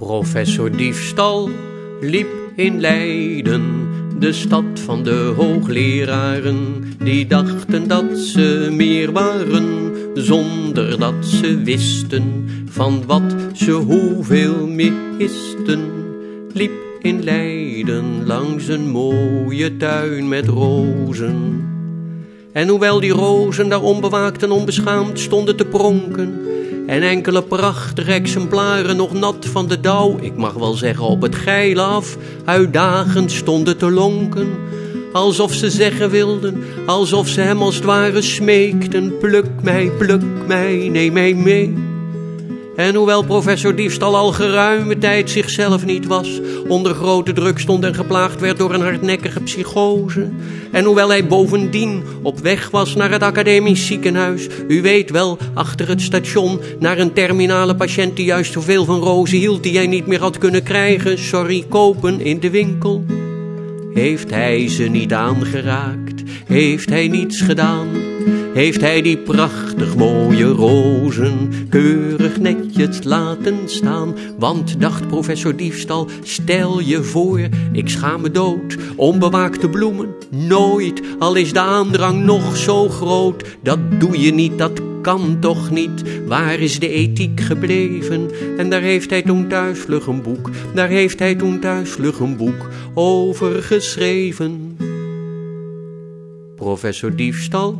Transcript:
Professor Diefstal liep in Leiden, de stad van de hoogleraren, die dachten dat ze meer waren, zonder dat ze wisten van wat ze hoeveel misten. Liep in Leiden langs een mooie tuin met rozen. En hoewel die rozen daar onbewaakt en onbeschaamd stonden te pronken, en enkele prachtige exemplaren nog nat van de dauw, ik mag wel zeggen op het geil af, uitdagend stonden te lonken. Alsof ze zeggen wilden, alsof ze hem als het ware smeekten, pluk mij, pluk mij, neem mij mee. En hoewel professor Diefstal al geruime tijd zichzelf niet was, onder grote druk stond en geplaagd werd door een hardnekkige psychose, en hoewel hij bovendien op weg was naar het academisch ziekenhuis, u weet wel, achter het station, naar een terminale patiënt die juist zoveel van rozen hield die hij niet meer had kunnen krijgen, sorry, kopen in de winkel, heeft hij ze niet aangeraakt, heeft hij niets gedaan heeft hij die prachtig mooie rozen keurig netjes laten staan. Want, dacht professor Diefstal, stel je voor, ik schaam me dood, onbewaakte bloemen, nooit, al is de aandrang nog zo groot, dat doe je niet, dat kan toch niet, waar is de ethiek gebleven? En daar heeft hij toen thuis een boek, daar heeft hij toen thuis vlug een boek over geschreven. Professor Diefstal